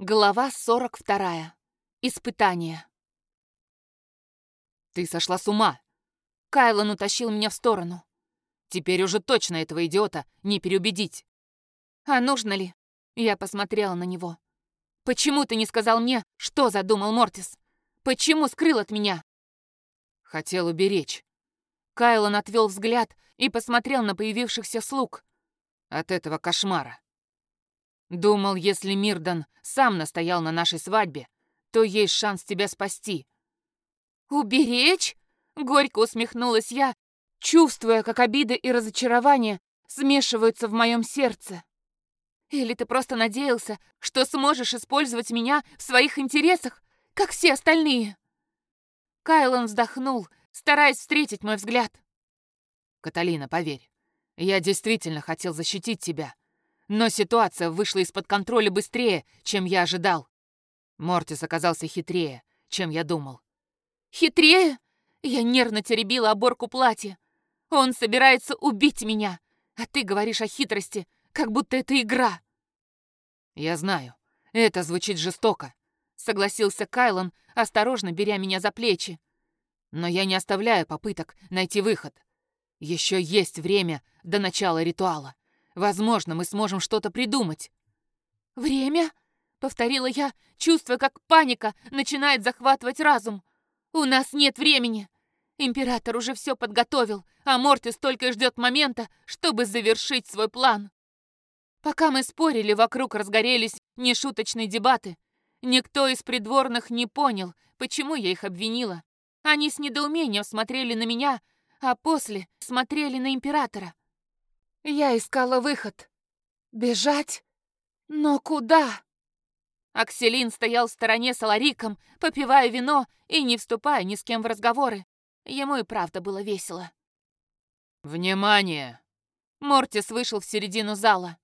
Глава 42. Испытание. «Ты сошла с ума!» Кайлон утащил меня в сторону. «Теперь уже точно этого идиота не переубедить!» «А нужно ли?» Я посмотрела на него. «Почему ты не сказал мне, что задумал Мортис? Почему скрыл от меня?» «Хотел уберечь». Кайлон отвел взгляд и посмотрел на появившихся слуг. «От этого кошмара. Думал, если Мирдан сам настоял на нашей свадьбе, то есть шанс тебя спасти. Уберечь? Горько усмехнулась я, чувствуя, как обида и разочарование смешиваются в моем сердце. Или ты просто надеялся, что сможешь использовать меня в своих интересах, как все остальные? Кайлон вздохнул, стараясь встретить мой взгляд. Каталина, поверь, я действительно хотел защитить тебя. Но ситуация вышла из-под контроля быстрее, чем я ожидал. Мортис оказался хитрее, чем я думал. «Хитрее?» Я нервно теребила оборку платья. «Он собирается убить меня, а ты говоришь о хитрости, как будто это игра». «Я знаю, это звучит жестоко», — согласился Кайлон, осторожно беря меня за плечи. «Но я не оставляю попыток найти выход. Еще есть время до начала ритуала. Возможно, мы сможем что-то придумать». «Время?» — повторила я, чувствуя, как паника начинает захватывать разум. «У нас нет времени. Император уже все подготовил, а Мортис только ждет момента, чтобы завершить свой план». Пока мы спорили, вокруг разгорелись нешуточные дебаты. Никто из придворных не понял, почему я их обвинила. Они с недоумением смотрели на меня, а после смотрели на императора. Я искала выход. Бежать? Но куда? Акселин стоял в стороне с Алариком, попивая вино и не вступая ни с кем в разговоры. Ему и правда было весело. «Внимание!» Мортис вышел в середину зала.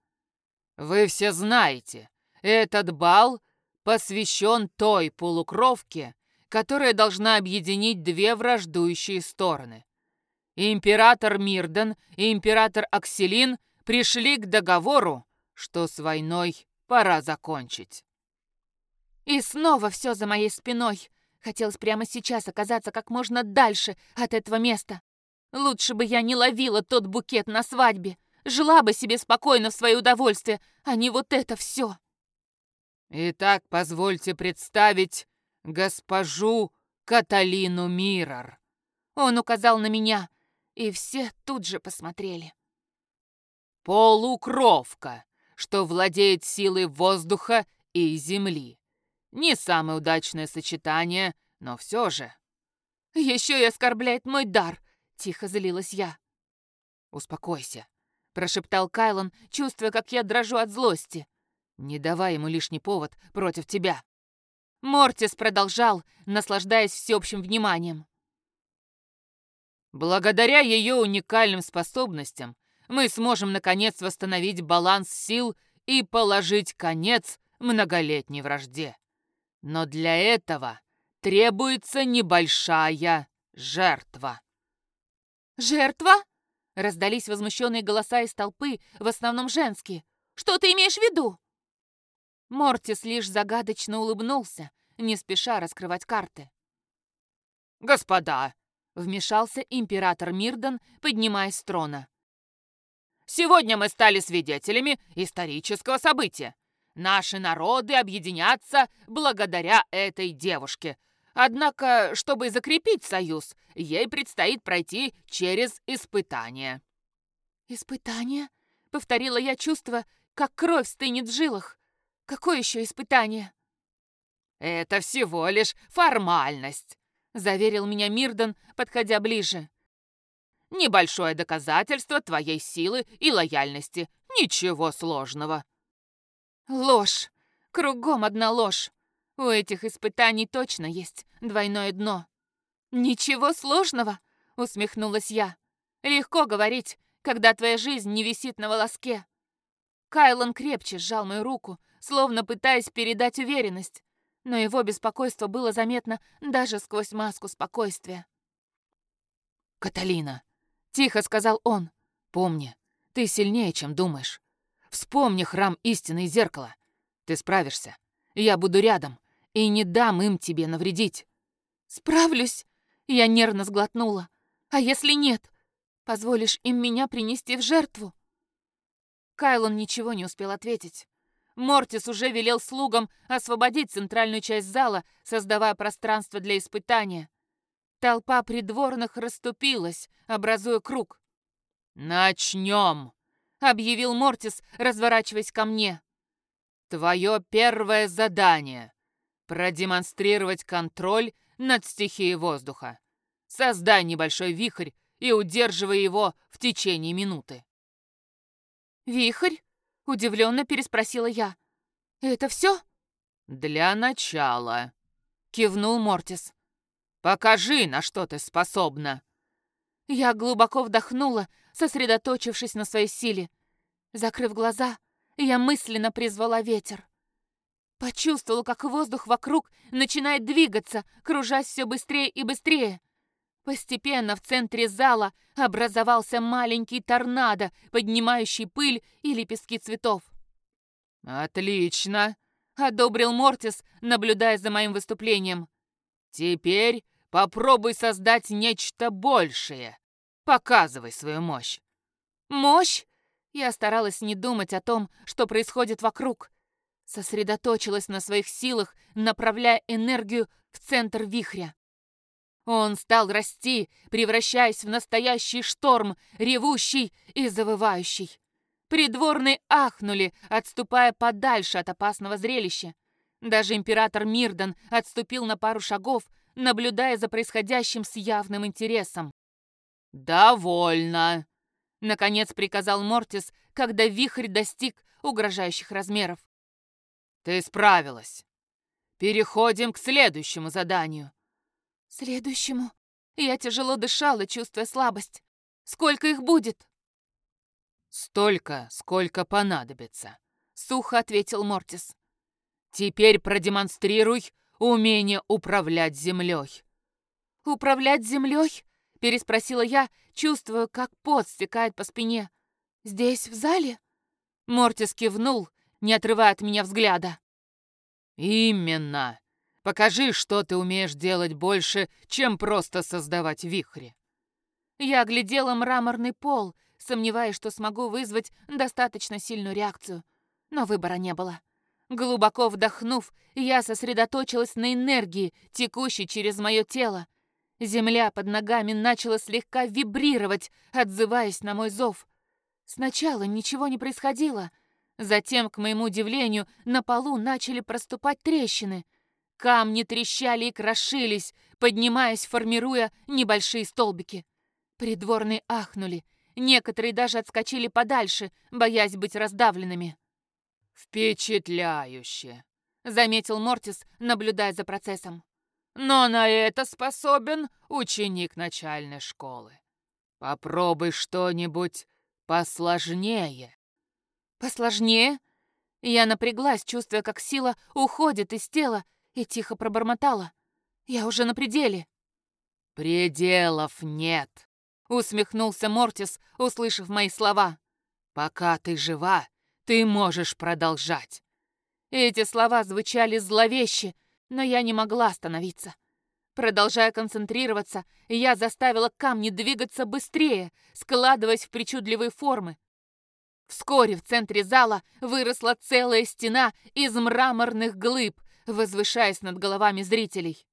«Вы все знаете, этот бал посвящен той полукровке, которая должна объединить две враждующие стороны. Император Мирден и император Акселин пришли к договору, что с войной пора закончить. И снова все за моей спиной. Хотелось прямо сейчас оказаться как можно дальше от этого места. Лучше бы я не ловила тот букет на свадьбе. Жила бы себе спокойно в свое удовольствие, а не вот это все. Итак, позвольте представить госпожу Каталину Миррор. Он указал на меня, и все тут же посмотрели. Полукровка, что владеет силой воздуха и земли. Не самое удачное сочетание, но все же. Еще и оскорбляет мой дар, тихо залилась я. Успокойся, прошептал Кайлон, чувствуя, как я дрожу от злости. Не давай ему лишний повод против тебя. Мортис продолжал, наслаждаясь всеобщим вниманием. Благодаря ее уникальным способностям мы сможем наконец восстановить баланс сил и положить конец многолетней вражде. Но для этого требуется небольшая жертва. «Жертва?» — раздались возмущенные голоса из толпы, в основном женские. «Что ты имеешь в виду?» Мортис лишь загадочно улыбнулся, не спеша раскрывать карты. «Господа, Вмешался император Мирдан, поднимаясь с трона. «Сегодня мы стали свидетелями исторического события. Наши народы объединятся благодаря этой девушке. Однако, чтобы закрепить союз, ей предстоит пройти через испытание». «Испытание?» — повторила я чувство, как кровь стынет в жилах. «Какое еще испытание?» «Это всего лишь формальность заверил меня Мирден, подходя ближе. Небольшое доказательство твоей силы и лояльности. Ничего сложного. Ложь. Кругом одна ложь. У этих испытаний точно есть двойное дно. Ничего сложного, усмехнулась я. Легко говорить, когда твоя жизнь не висит на волоске. Кайлон крепче сжал мою руку, словно пытаясь передать уверенность но его беспокойство было заметно даже сквозь маску спокойствия. «Каталина!» — тихо сказал он. «Помни, ты сильнее, чем думаешь. Вспомни храм истины и зеркало. Ты справишься. Я буду рядом и не дам им тебе навредить». «Справлюсь!» Я нервно сглотнула. «А если нет? Позволишь им меня принести в жертву?» Кайлон ничего не успел ответить. Мортис уже велел слугам освободить центральную часть зала, создавая пространство для испытания. Толпа придворных расступилась, образуя круг. «Начнем!» — объявил Мортис, разворачиваясь ко мне. «Твое первое задание — продемонстрировать контроль над стихией воздуха. Создай небольшой вихрь и удерживай его в течение минуты». «Вихрь?» — удивленно переспросила я. «Это все?» «Для начала», — кивнул Мортис. «Покажи, на что ты способна». Я глубоко вдохнула, сосредоточившись на своей силе. Закрыв глаза, я мысленно призвала ветер. Почувствовала, как воздух вокруг начинает двигаться, кружась все быстрее и быстрее. Постепенно в центре зала образовался маленький торнадо, поднимающий пыль и лепестки цветов. «Отлично!» — одобрил Мортис, наблюдая за моим выступлением. «Теперь попробуй создать нечто большее. Показывай свою мощь». «Мощь?» Я старалась не думать о том, что происходит вокруг. Сосредоточилась на своих силах, направляя энергию в центр вихря. Он стал расти, превращаясь в настоящий шторм, ревущий и завывающий. Придворные ахнули, отступая подальше от опасного зрелища. Даже император Мирдан отступил на пару шагов, наблюдая за происходящим с явным интересом. «Довольно!» — наконец приказал Мортис, когда вихрь достиг угрожающих размеров. «Ты справилась. Переходим к следующему заданию». «Следующему?» Я тяжело дышала, чувствуя слабость. «Сколько их будет?» «Столько, сколько понадобится», — сухо ответил Мортис. «Теперь продемонстрируй умение управлять землей». «Управлять землей?» — переспросила я, чувствуя, как пот стекает по спине. «Здесь, в зале?» Мортис кивнул, не отрывая от меня взгляда. «Именно. Покажи, что ты умеешь делать больше, чем просто создавать вихри». Я оглядела мраморный пол, сомневаясь, что смогу вызвать достаточно сильную реакцию. Но выбора не было. Глубоко вдохнув, я сосредоточилась на энергии, текущей через мое тело. Земля под ногами начала слегка вибрировать, отзываясь на мой зов. Сначала ничего не происходило. Затем, к моему удивлению, на полу начали проступать трещины. Камни трещали и крошились, поднимаясь, формируя небольшие столбики. Придворные ахнули. Некоторые даже отскочили подальше, боясь быть раздавленными. «Впечатляюще!» — заметил Мортис, наблюдая за процессом. «Но на это способен ученик начальной школы. Попробуй что-нибудь посложнее». «Посложнее?» Я напряглась, чувствуя, как сила уходит из тела, и тихо пробормотала. «Я уже на пределе». «Пределов нет», — усмехнулся Мортис, услышав мои слова. «Пока ты жива, ты можешь продолжать». Эти слова звучали зловеще, но я не могла остановиться. Продолжая концентрироваться, я заставила камни двигаться быстрее, складываясь в причудливые формы. Вскоре в центре зала выросла целая стена из мраморных глыб, возвышаясь над головами зрителей.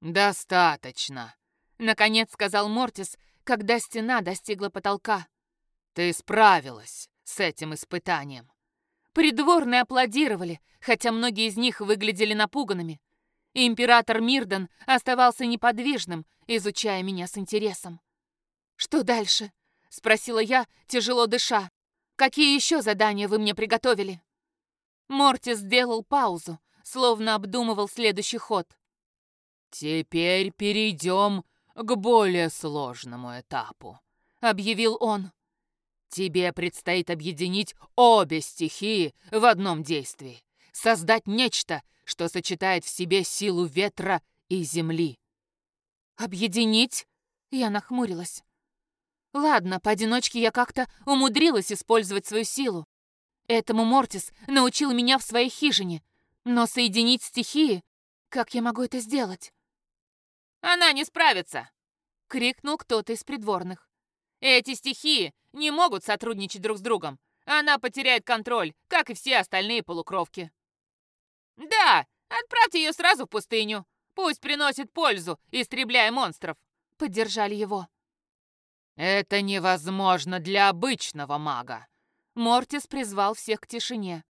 «Достаточно», — наконец сказал Мортис, когда стена достигла потолка. «Ты справилась с этим испытанием». Придворные аплодировали, хотя многие из них выглядели напуганными. Император Мирдан оставался неподвижным, изучая меня с интересом. «Что дальше?» — спросила я, тяжело дыша. «Какие еще задания вы мне приготовили?» Мортис сделал паузу, словно обдумывал следующий ход. «Теперь перейдем к более сложному этапу», — объявил он. «Тебе предстоит объединить обе стихии в одном действии, создать нечто, что сочетает в себе силу ветра и земли». «Объединить?» — я нахмурилась. «Ладно, поодиночке я как-то умудрилась использовать свою силу. Этому Мортис научил меня в своей хижине, Но соединить стихии? Как я могу это сделать? Она не справится, крикнул кто-то из придворных. Эти стихии не могут сотрудничать друг с другом. Она потеряет контроль, как и все остальные полукровки. Да, отправьте ее сразу в пустыню. Пусть приносит пользу, истребляя монстров. Поддержали его. Это невозможно для обычного мага. Мортис призвал всех к тишине.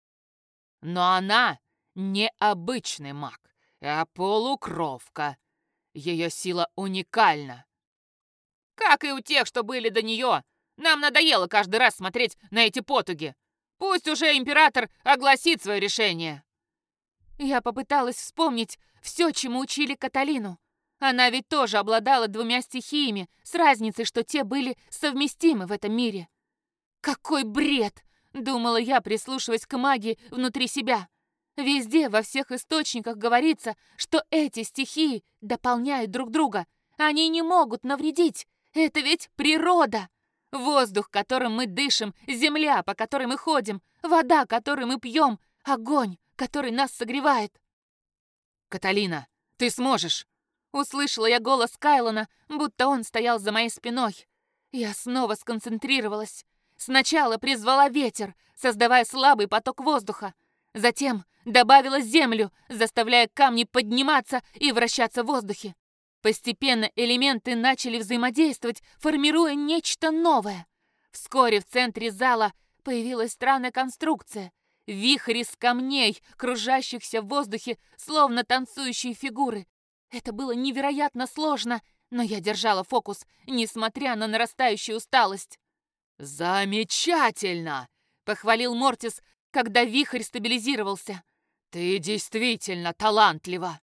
Но она не обычный маг, а полукровка. Ее сила уникальна. Как и у тех, что были до нее. Нам надоело каждый раз смотреть на эти потуги. Пусть уже император огласит свое решение. Я попыталась вспомнить все, чему учили Каталину. Она ведь тоже обладала двумя стихиями, с разницей, что те были совместимы в этом мире. Какой бред! Думала я, прислушиваясь к магии внутри себя. Везде, во всех источниках говорится, что эти стихии дополняют друг друга. Они не могут навредить. Это ведь природа. Воздух, которым мы дышим, земля, по которой мы ходим, вода, которую мы пьем, огонь, который нас согревает. «Каталина, ты сможешь!» Услышала я голос Кайлона, будто он стоял за моей спиной. Я снова сконцентрировалась. Сначала призвала ветер, создавая слабый поток воздуха. Затем добавила землю, заставляя камни подниматься и вращаться в воздухе. Постепенно элементы начали взаимодействовать, формируя нечто новое. Вскоре в центре зала появилась странная конструкция. Вихрь из камней, кружащихся в воздухе, словно танцующие фигуры. Это было невероятно сложно, но я держала фокус, несмотря на нарастающую усталость. «Замечательно!» — похвалил Мортис, когда вихрь стабилизировался. «Ты действительно талантлива!»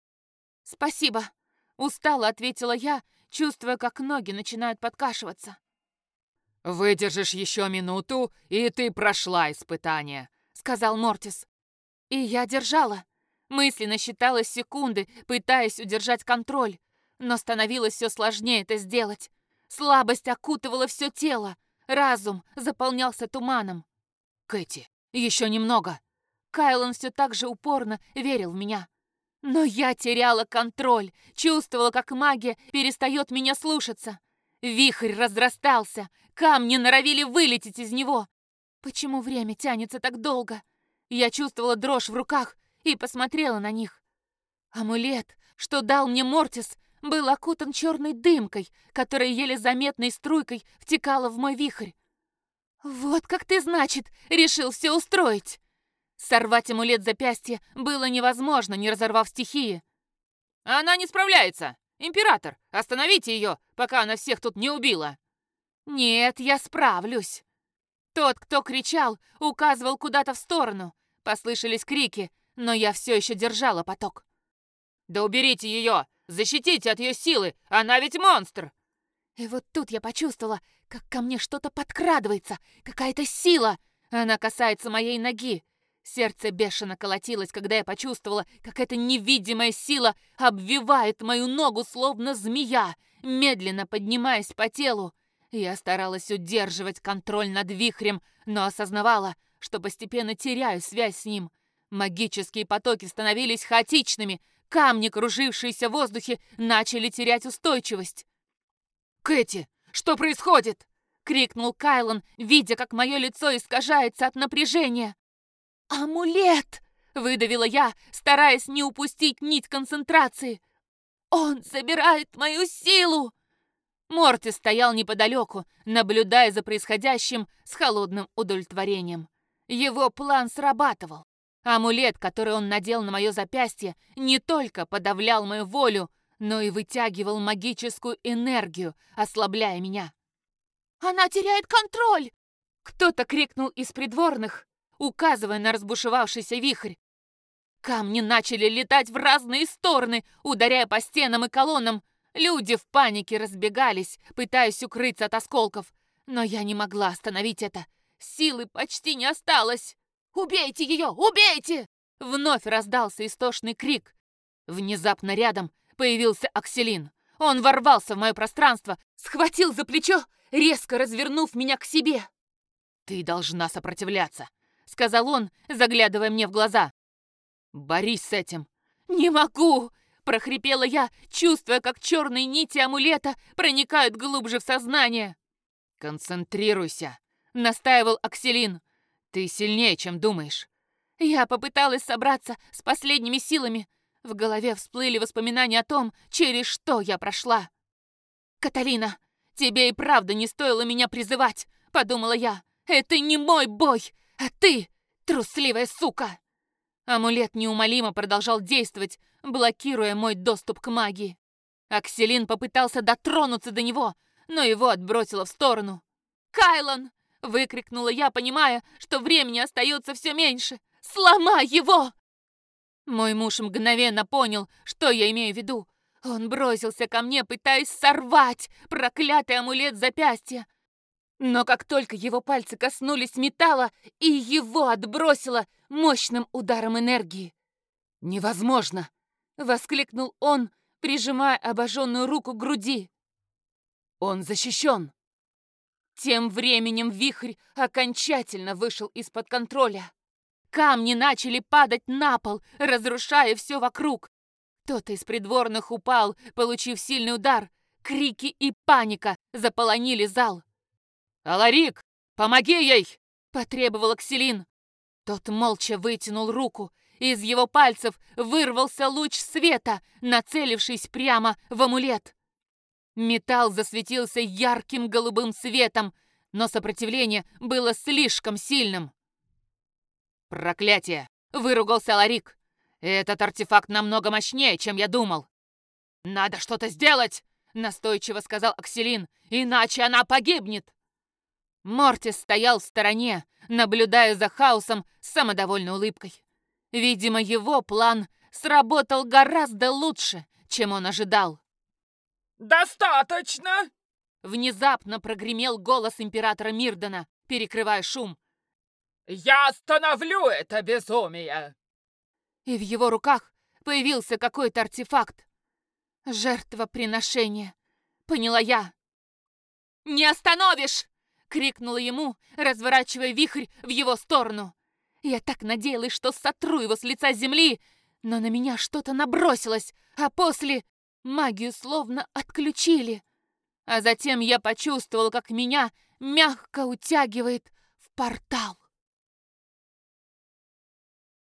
«Спасибо!» — устало ответила я, чувствуя, как ноги начинают подкашиваться. «Выдержишь еще минуту, и ты прошла испытание», — сказал Мортис. И я держала. Мысленно считала секунды, пытаясь удержать контроль, но становилось все сложнее это сделать. Слабость окутывала все тело, разум заполнялся туманом. «Кэти, еще немного!» Кайлон все так же упорно верил в меня. Но я теряла контроль, чувствовала, как магия перестает меня слушаться. Вихрь разрастался, камни норовили вылететь из него. Почему время тянется так долго? Я чувствовала дрожь в руках, и посмотрела на них. Амулет, что дал мне Мортис, был окутан черной дымкой, которая еле заметной струйкой втекала в мой вихрь. «Вот как ты, значит, решил все устроить!» Сорвать амулет запястья было невозможно, не разорвав стихии. «Она не справляется! Император, остановите ее, пока она всех тут не убила!» «Нет, я справлюсь!» Тот, кто кричал, указывал куда-то в сторону. Послышались крики, но я все еще держала поток. «Да уберите ее! Защитите от ее силы! Она ведь монстр!» И вот тут я почувствовала, как ко мне что-то подкрадывается, какая-то сила. Она касается моей ноги. Сердце бешено колотилось, когда я почувствовала, как эта невидимая сила обвивает мою ногу, словно змея, медленно поднимаясь по телу. Я старалась удерживать контроль над вихрем, но осознавала, что постепенно теряю связь с ним. Магические потоки становились хаотичными, камни, кружившиеся в воздухе, начали терять устойчивость. «Кэти, что происходит?» — крикнул Кайлон, видя, как мое лицо искажается от напряжения. «Амулет!» — выдавила я, стараясь не упустить нить концентрации. «Он забирает мою силу!» Морти стоял неподалеку, наблюдая за происходящим с холодным удовлетворением. Его план срабатывал. Амулет, который он надел на мое запястье, не только подавлял мою волю, но и вытягивал магическую энергию, ослабляя меня. «Она теряет контроль!» Кто-то крикнул из придворных, указывая на разбушевавшийся вихрь. Камни начали летать в разные стороны, ударяя по стенам и колоннам. Люди в панике разбегались, пытаясь укрыться от осколков. Но я не могла остановить это. Силы почти не осталось. «Убейте ее! Убейте!» Вновь раздался истошный крик. Внезапно рядом появился Акселин. Он ворвался в мое пространство, схватил за плечо, резко развернув меня к себе. «Ты должна сопротивляться», — сказал он, заглядывая мне в глаза. Борись с этим!» «Не могу!» — прохрипела я, чувствуя, как черные нити амулета проникают глубже в сознание. «Концентрируйся!» — настаивал Акселин. «Ты сильнее, чем думаешь». Я попыталась собраться с последними силами. В голове всплыли воспоминания о том, через что я прошла. «Каталина, тебе и правда не стоило меня призывать», — подумала я. «Это не мой бой, а ты, трусливая сука!» Амулет неумолимо продолжал действовать, блокируя мой доступ к магии. Акселин попытался дотронуться до него, но его отбросило в сторону. «Кайлон!» — выкрикнула я, понимая, что времени остается все меньше. «Сломай его!» Мой муж мгновенно понял, что я имею в виду. Он бросился ко мне, пытаясь сорвать проклятый амулет запястья. Но как только его пальцы коснулись металла, и его отбросило мощным ударом энергии. «Невозможно!» — воскликнул он, прижимая обожженную руку к груди. «Он защищен!» Тем временем вихрь окончательно вышел из-под контроля. Камни начали падать на пол, разрушая все вокруг. Кто-то из придворных упал, получив сильный удар. Крики и паника заполонили зал. «Аларик, помоги ей!» — потребовал Акселин. Тот молча вытянул руку. Из его пальцев вырвался луч света, нацелившись прямо в амулет. Металл засветился ярким голубым светом, но сопротивление было слишком сильным. «Проклятие!» — выругался Ларик. «Этот артефакт намного мощнее, чем я думал». «Надо что-то сделать!» — настойчиво сказал Акселин. «Иначе она погибнет!» Мортис стоял в стороне, наблюдая за хаосом с самодовольной улыбкой. Видимо, его план сработал гораздо лучше, чем он ожидал. «Достаточно!» Внезапно прогремел голос императора Мирдена, перекрывая шум. «Я остановлю это безумие!» И в его руках появился какой-то артефакт. Жертвоприношение. Поняла я. «Не остановишь!» — крикнула ему, разворачивая вихрь в его сторону. Я так надеялась, что сотру его с лица земли, но на меня что-то набросилось, а после магию словно отключили. А затем я почувствовала, как меня мягко утягивает в портал.